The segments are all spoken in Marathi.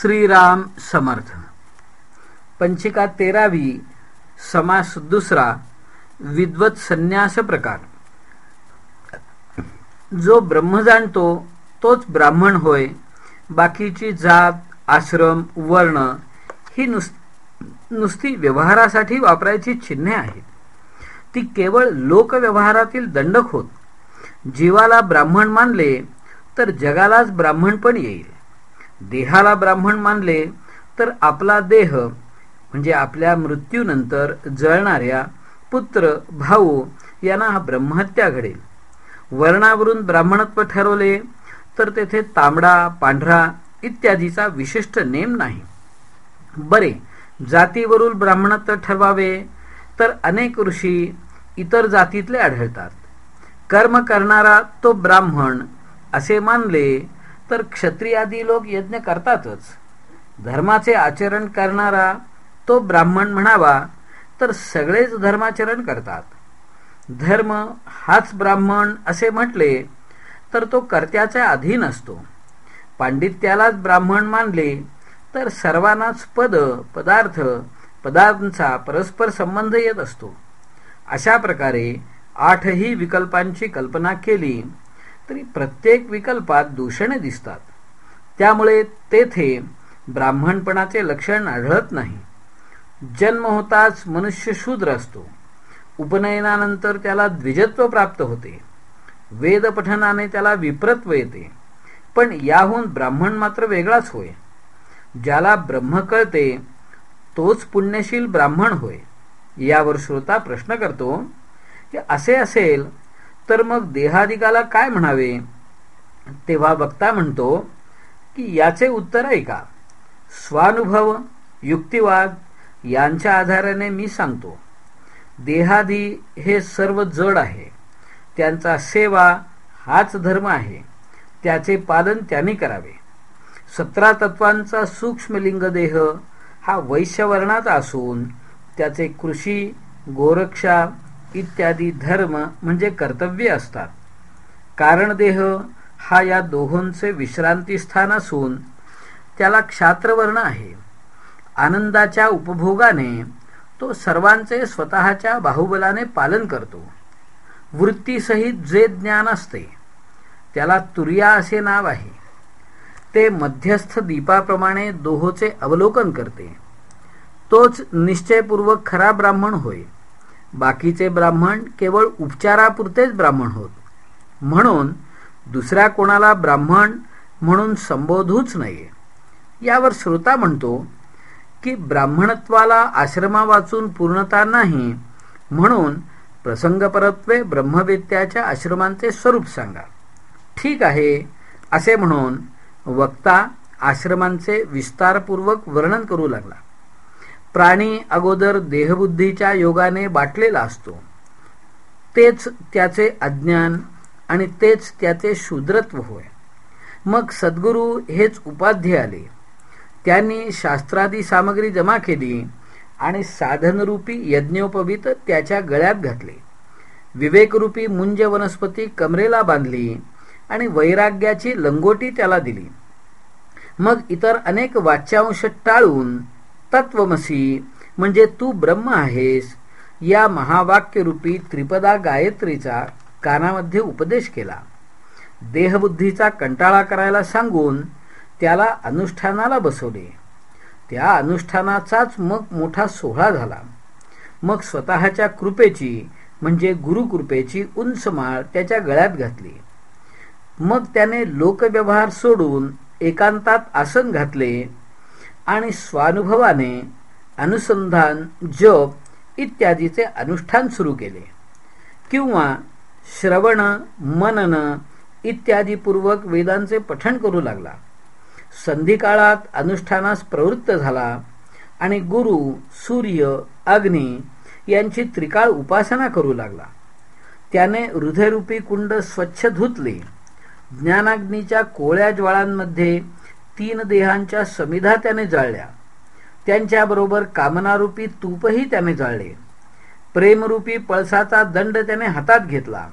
श्रीराम समर्थ पंचिका तेरावी समास दुसरा विद्वत संन्यास प्रकार. जो ब्रह्म जाणतो तोच ब्राह्मण होय. बाकीची जात आश्रम वर्ण ही नुस नुसती व्यवहारासाठी वापरायची चिन्हे आहेत. ती केवळ लोकव्यवहारातील दंडक होत. जीवाला ब्राह्मण मानले तर जगालाच ब्राह्मण पण येईल. देहाला ब्राह्मण मानले तर आपला देह म्हणजे आपल्या मृत्यूनंतर जळणाऱ्या पुत्र भाऊ यांना हा ब्रह्महत्या घडेल. वर्णावरून ब्राह्मणत्व ठरवले तर तेथे तांबडा पांढरा इत्यादीचा विशिष्ट नेम नाही. बरे जातीवरून ब्राह्मणत्व ठरवावे तर अनेक ऋषी इतर जातीतले आढळतात. कर्म करणारा तो ब्राह्मण असे मानले तर क्षत्रियादी लोक यज्ञ करतातच. धर्माचे आचरण करणारा तो ब्राह्मण म्हणावा तर सगळेच धर्माचरण करतात. धर्म हाच ब्राह्मण असे म्हटले तर तो कर्त्याच्या अधीन असतो. पांडित्यालाच ब्राह्मण मानले तर सर्वांनाच पद पदार्थ पदार्थांचा परस्पर संबंध येत असतो. अशा प्रकारे आठही विकल्पांची कल्पना केली तरी प्रत्येक विकल्पात दूषणे दिसतात. त्यामुळे तेथे ब्राह्मणपणाचे लक्षण आढळत नाही. जन्म होताच मनुष्य शूद्र असतो. उपनयनानंतर त्याला द्विजत्व प्राप्त होते. वेदपठनाने त्याला विप्रत्व येते. पण याहून ब्राह्मण मात्र वेगळाच होय. ज्याला ब्रह्म कळते तोच पुण्यशील ब्राह्मण होय. यावर श्रोता प्रश्न करतो की असे असेल तर मग देहादिकाला काय म्हणावे? तेव्हा वक्ता म्हणतो की याचे उत्तर आहे का स्वानुभव युक्तिवाद यांच्या आधाराने मी सांगतो. देहादी हे सर्व जड आहे. त्यांचा सेवा हाच धर्म आहे. त्याचे पालन त्यांनी करावे. सतरा तत्वांचा सूक्ष्मलिंग देह हा वैश्यवर्णाचा असून त्याचे कृषी गोरक्षा इत्यादी धर्म म्हणजे कर्तव्य असतात. कारण देह हा या दोहोंचे विश्रांतीस्थान असून त्याला क्षात्रवर्ण आहे. आनंदाच्या उपभोगाने तो सर्वांचे स्वतःच्या बाहुबलाने पालन करतो. वृत्तीसहित जे ज्ञान असते त्याला तुर्या असे नाव आहे. ते मध्यस्थ दीपाप्रमाणे दोहोचे अवलोकन करते. तोच निश्चयपूर्वक खरा ब्राह्मण होय. बाकीचे ब्राह्मण केवळ उपचारापुरतेच ब्राह्मण होत. म्हणून दुसऱ्या कोणाला ब्राह्मण म्हणून संबोधूच नये यावर श्रोता म्हणतो की ब्राह्मणत्वाला आश्रमा वाचून पूर्णता नाही म्हणून प्रसंगपरत्वे ब्रह्मवेत्याच्या आश्रमांचे स्वरूप सांगा. ठीक आहे असे म्हणून वक्ता आश्रमांचे विस्तारपूर्वक वर्णन करू लागला. प्राणी अगोदर देहबुद्धीच्या योगाने बाटलेला असतो. तेच त्याचे अज्ञान आणि तेच त्याचे शूद्रत्व होय. मग सद्गुरू हेच उपाध्य आले. त्यांनी शास्त्रादी सामग्री जमा केली आणि साधनरूपी यज्ञोपवीत त्याच्या गळ्यात घातले. विवेकरूपी मुंज वनस्पती कमरेला बांधली आणि वैराग्याची लंगोटी त्याला दिली. मग इतर अनेक वाच्यांश टाळून तत्वमसी म्हणजे तू ब्रह्म आहेस या महावाक्यरूपी त्रिपदा गायत्रीचा कानामध्ये उपदेश केला. देहबुद्धीचा कंटाळा करायला सांगून त्याला अनुष्ठानाला बसवले. त्या अनुष्ठानाचाच मग मोठा सोहळा झाला. मग स्वतःच्या कृपेची म्हणजे गुरुकृपेची उंच माळ त्याच्या गळ्यात घातली. मग त्याने लोकव्यवहार सोडून एकांतात आसन घातले. आणि स्वानुभवाने अनुसंधान जप इत्यादीचे अनुष्ठान सुरू केले. किंवा श्रवण मनन इत्यादीपूर्वक वेदांचे पठण करू लागला. संधी काळात अनुष्ठानास प्रवृत्त झाला आणि गुरु सूर्य अग्नी यांची त्रिकाळ उपासना करू लागला. त्याने हृदयरूपी कुंड स्वच्छ धुतले. ज्ञानाग्नीच्या कोळ्या ज्वाळांमध्ये तीन देहांच्या समिधा त्याने जाळल्या. त्यांच्याबरोबर कामनारूपी तूपही त्याने जाळले. प्रेमरूपी पळसाचा दंड त्याने हातात घेतला.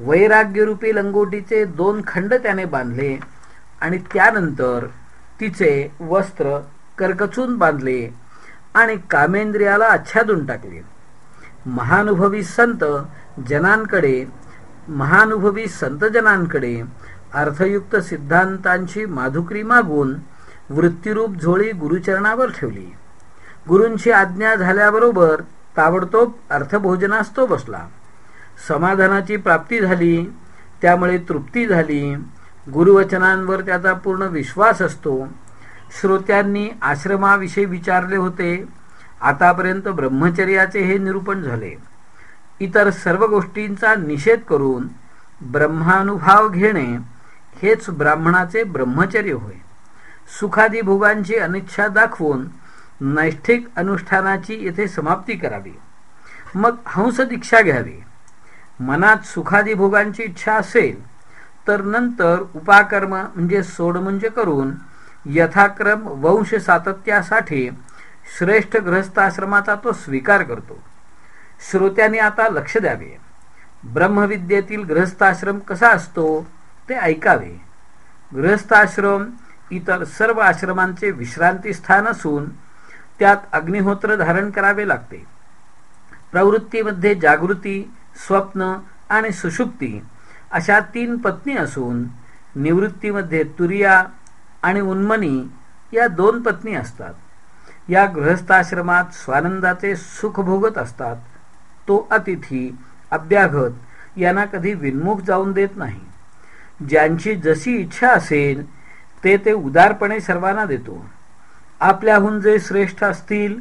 वैराग्यरूपी लंगोटीचे दोन खंड त्याने बांधले आणि त्यानंतर तिचे वस्त्र करकचून बांधले आणि कामेंद्रियाला आच्छादून टाकले. महानुभवी संत जनांकडे महानुभवी संतजनांकडे अर्थयुक्त सिद्धांतांची माधुकरी मागून वृत्तीरूप झोळी गुरुचरणावर ठेवली. गुरूंची आज्ञा झाल्याबरोबर ताबडतोब अर्थभोजनास तो बसला. समाधानाची प्राप्ती झाली त्यामुळे तृप्ती झाली. गुरुवचनांवर त्याचा पूर्ण विश्वास असतो. श्रोत्यांनी आश्रमाविषयी विचारले होते. आतापर्यंत ब्रह्मचर्याचे हे निरूपण झाले. इतर सर्व गोष्टींचा निषेध करून ब्रह्मानुभाव घेणे हेच ब्राह्मणाचे ब्रह्मचर्य होय. सुखादी भोगांची अनिच्छा दाखवून नैष्ठिक अनुष्ठानाची येथे समाप्ती करावी. मग हंस दीक्षा घ्यावी. मनात सुखादी भोगांची इच्छा असेल तर नंतर उपाकर्म म्हणजे सोडमुंज करून यथाक्रम वंश सातत्यासाठी श्रेष्ठ ग्रहस्थाश्रमाचा तो स्वीकार करतो. श्रोत्याने आता लक्ष द्यावे. ब्रह्मविद्येतील ग्रहस्थाश्रम कसा असतो? ते ऐकावे. गृहस्थाश्रम इतर सर्व आश्रमांचे विश्रांती स्थान असून त्यात अग्निहोत्र धारण करावे लागते. प्रवृत्तीमध्ये जागृती स्वप्न आणि सुषुप्ती अशा तीन पत्नी असून निवृत्तीमध्ये तुरिया आणि उन्मनी या दोन पत्नी असतात. या गृहस्थाश्रमात स्वानंदाचे सुख भोगत असतात. तो अतिथी अभ्यागत यांना कधी विन्मुख जाऊन देत नाही. ज्यांची जशी इच्छा असेल ते ते उदारपणे सर्वांना देतो. आपल्याहून जे श्रेष्ठ असतील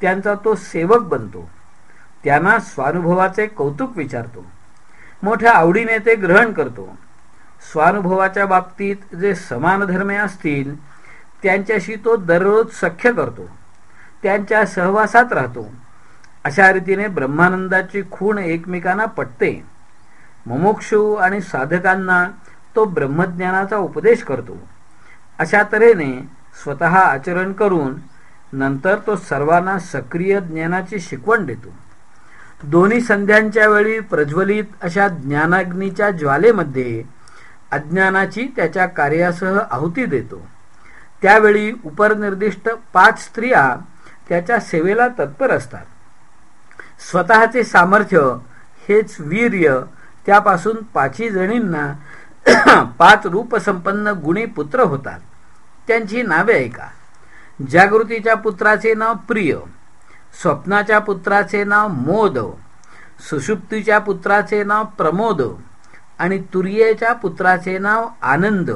त्यांचा तो सेवक बनतो. त्यांना स्वानुभवाचे कौतुक विचारतो. मोठ्या आवडीने ते ग्रहण करतो. स्वानुभवाच्या बाबतीत जे समान धर्मे असतील त्यांच्याशी तो दररोज सख्य करतो. त्यांच्या सहवासात राहतो. अशा रीतीने ब्रह्मानंदाची खूण एकमेकांना पटते. मुमुक्षू आणि साधकांना तो ब्रह्मज्ञानाचा उपदेश करतो. अशा तऱ्हेने स्वतः आचरण करून नंतर तो सर्वांना सक्रिय ज्ञानाची शिकवण देतो. दोन्ही संध्यांच्या वेळी प्रज्वलित अशा ज्ञानाग्नीच्या ज्वालेमध्ये अज्ञानाची त्याच्या कार्यासह आहुती देतो. त्यावेळी उपरनिर्दिष्ट पाच स्त्रिया त्याच्या सेवेला तत्पर असतात. स्वतःचे सामर्थ्य हेच वीर्य त्यापासून पाचही जणींना पाच रूपसंपन्न गुणी पुत्र होतात. त्यांची नावे ऐका. जागृतीच्या पुत्राचे नाव प्रिय. स्वप्नाच्या पुत्राचे नाव मोद. सुषुप्तीच्या पुत्राचे नाव प्रमोद. आणि तुर्येच्या पुत्राचे नाव आनंद.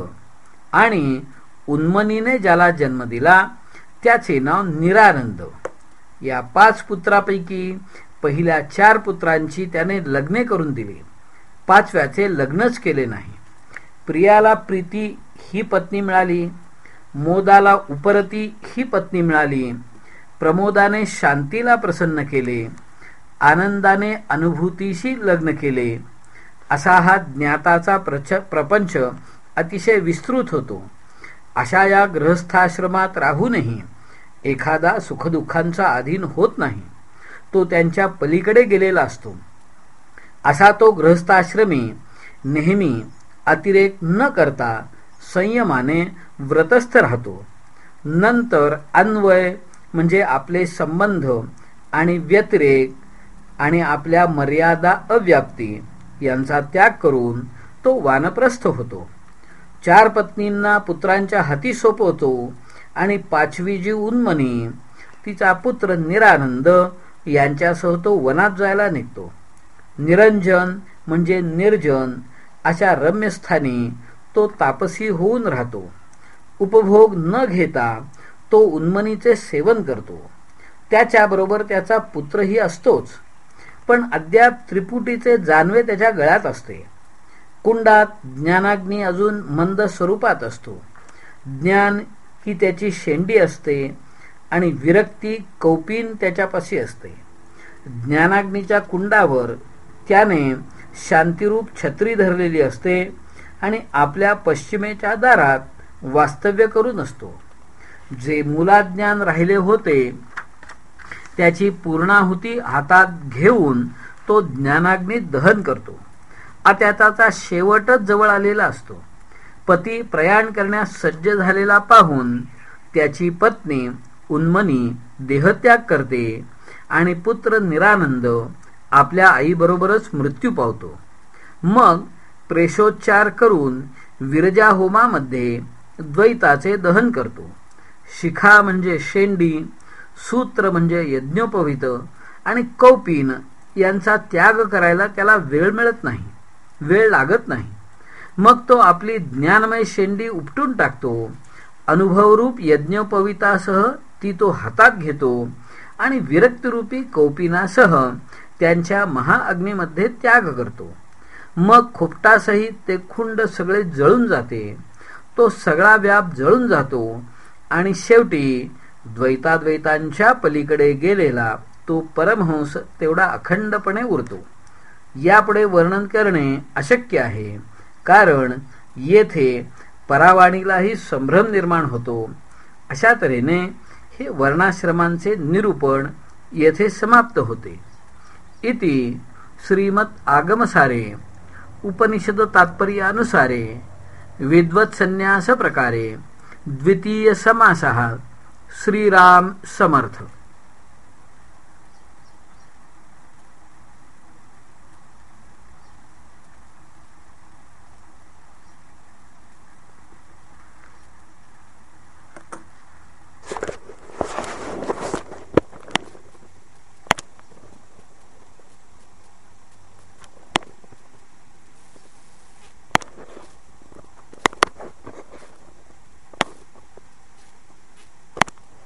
आणि उन्मनीने ज्याला जन्म दिला त्याचे नाव निरानंद. या पाच पुत्रापैकी पहिल्या चार पुत्रांची त्याने लग्ने करून दिली. पाचव्याचे लग्नच केले नाही. प्रियाला प्रीती ही पत्नी मिळाली. मोदाला उपरती ही पत्नी मिळाली. प्रमोदाने शांतीला प्रसन्न केले. आनंदाने अनुभूतीशी लग्न केले. असा हा ज्ञाताचा प्रच प्रपंच अतिशय विस्तृत होतो. अशा या ग्रहस्थाश्रमात राहूनही एखादा सुखदुःखांचा अधीन होत नाही. तो त्यांच्या पलीकडे गेलेला असतो. असा तो ग्रहस्थाश्रमी नेहमी अतिरेक न करता संयमाने व्रतस्थ राहतो. नंतर अन्वय म्हणजे आपले संबंध आणि व्यतिरेक आणि आपल्या मर्यादा अव्याप्ती यांचा त्याग करून तो वानप्रस्थ होतो. चार पत्नींना पुत्रांच्या हाती सोपवतो आणि पाचवी जी उन्मनी तिचा पुत्र निरानंद यांच्यासह तो वनात जायला निघतो. निरंजन म्हणजे निर्जन अशा रम्यस्थानी तो तापसी होऊन राहतो. उपभोग न घेता तो उन्मनीचे सेवन करतो. त्याच्याबरोबर त्याचा पुत्रही असतोच. पण अद्याप त्रिपुटीचे जानवे त्याच्या गळ्यात असते. कुंडात ज्ञानाग्नी अजून मंद स्वरूपात असतो. ज्ञान ही त्याची शेंडी असते आणि विरक्ती कौपीन त्याच्यापाशी असते. ज्ञानाग्नीच्या कुंडावर त्याने शांतिरूप छत्री धरलेली असते आणि आपल्या पश्चिमेच्या दारात वास्तव्य करून असतो. जे मुलाज्ञान राहिले होते त्याची पूर्णाहुती हातात घेऊन तो ज्ञानाग्नीत दहन करतो. त्याचा शेवटच जवळ आलेला असतो. पती प्रयाण करण्यास सज्ज झालेला पाहून त्याची पत्नी उन्मनी देहत्याग करते आणि पुत्र निरानंद आपल्या आईबरोबरच मृत्यू पावतो. मग प्रेषोच्चार करून विरजा होमामध्ये द्वैताचे दहन करतो. शिखा म्हणजे शेंडी सूत्र म्हणजे यज्ञोपवित आणि कौपीन यांचा त्याग करायला त्याला वेळ मिळत नाही वेळ लागत नाही. मग तो आपली ज्ञानमय शेंडी उपटून टाकतो. अनुभवरूप यज्ञोपवितासह ती तो हातात घेतो आणि विरक्तरूपी कौपिनासह त्यांच्या महाअग्नीमध्ये त्याग करतो. मग खोपटासहित ते खुंड सगळे जळून जाते. तो सगळा व्याप जळून जातो आणि शेवटी द्वैताद्वैतांच्या पलीकडे गेलेला तो परमहंस तेवढा अखंडपणे उरतो. यापुढे वर्णन करणे अशक्य आहे कारण येथे परावाणीलाही संभ्रम निर्माण होतो. अशा तऱ्हेने हे वर्णाश्रमांचे निरूपण येथे समाप्त होते. इति श्रीमत आगमसारे उपनिषद तात्पर्यानुसारे विद्वत संन्यास प्रकारे द्वितीय समासः श्रीराम समर्थ।